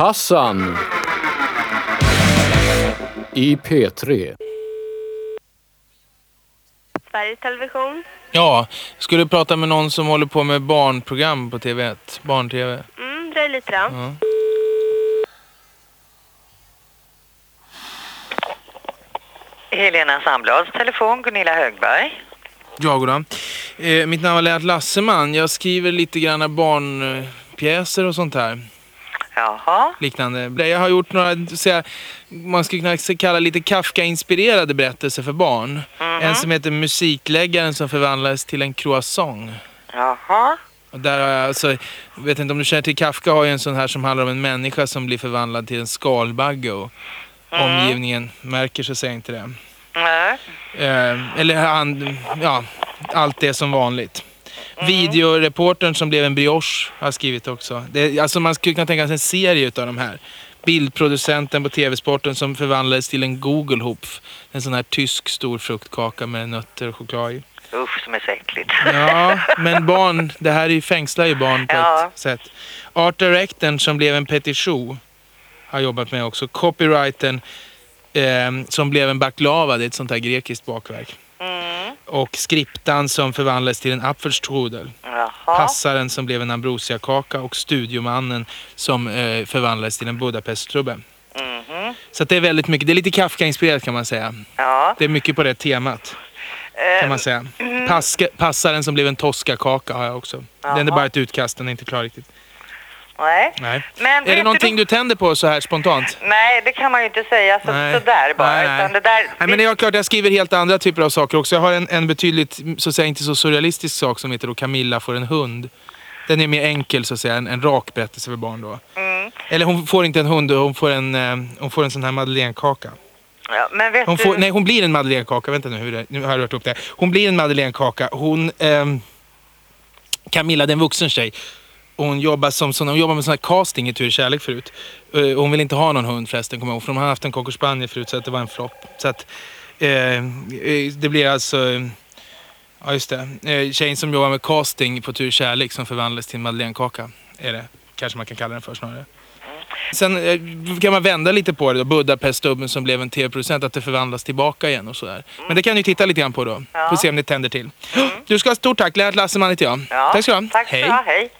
Hassan i P3. Sveriges Television. Ja, skulle prata med någon som håller på med barnprogram på TV1. Barn-TV. Mm, dröj lite då. Ja. Helena Sandblads telefon, Gunilla Högberg. Ja, goddag. Eh, mitt namn är Lennart Lasseman. Jag skriver lite granna barnpjäser och sånt här. Jaha, Liknande. Jag har gjort några, så jag, man skulle kunna kalla lite Kafka-inspirerade berättelser för barn. En som heter Musikläggaren som förvandlades till en croissant. jaha. Och där har jag, alltså, vet inte om du känner till Kafka har ju en sån här som handlar om en människa som blir förvandlad till en skalbagge och omgivningen märker så säger inte det. Nej. Eh, eller han, ja, allt det som vanligt. Videoreportern som blev en brioche har skrivit också. Det, alltså man skulle kunna tänka sig en serie utav de här. Bildproducenten på TV-sporten som förvandlades till en Google-hopf. En sån här tysk stor fruktkaka med nötter och choklad i. Usch, som är så äckligt. Ja, men barn, det här är ju, fängslar ju barn på Ja. ett sätt. Art directorn som blev en Petit Chou har jobbat med också. Copywritern eh, som blev en baklava, det är ett sånt här grekiskt bakverk. Mm. Och skriptan som förvandlades till en Apfelstrudel. Jaha. Passaren som blev en ambrosiakaka och studiomannen som eh, förvandlades till en Budapesttrubbe. Mhm. Så att det är väldigt mycket, det är lite Kafka-inspirerat kan man säga. Ja. Det är mycket på det temat Eh, kan man säga. Paske, passaren som blev en Tosca-kaka har jag också. Den är Jaha. bara ett utkast, den är inte klar riktigt. Nej. Nej. Men Är det någonting du... du tänder på så här spontant? Nej, det kan man ju inte säga så, Nej. sådär bara. Nej, nej. Det där... Nej men det är klart, jag skriver helt andra typer av saker också. Jag har en, en betydligt, så att säga inte så surrealistisk sak som heter då Camilla får en hund. Den är mer enkel så att säga, en, en rak berättelse för barn då. Mm. Eller hon får inte en hund, hon får en, eh, hon får en sån här madeleinekaka. Ja, men vet Hon du... får, nej, hon blir en madeleinekaka. Vänta nu, hur det, nu har jag rört upp det. Hon blir en madeleinekaka. Hon, ehm, Camilla, det är en vuxen tjej. Och Hon jobbar, som, sån, hon jobbar med sån här casting i Tur kärlek förut. Eh, hon vill inte ha någon hund förresten, kommer jag ihåg. För de har haft en cocker spaniel förut så att det var en flopp. Så att eh, eh, det blir alltså... eh, Ja just det. Eh, tjejen som jobbar med casting på Tur kärlek som förvandlas till en madeleinekaka. Är det. Kanske man kan kalla den för snarare. Sen kan man vända lite på det då. Budapeststubben som blev en tv-producent, att det förvandlas tillbaka igen och sådär. Men det kan ni titta lite grann på då. Ja. Får se om det tänder till. Du ska ha stort tack. Lennart Lasseman heter jag. Ja. Tack ska du ha. Tack ska du ha. Hej.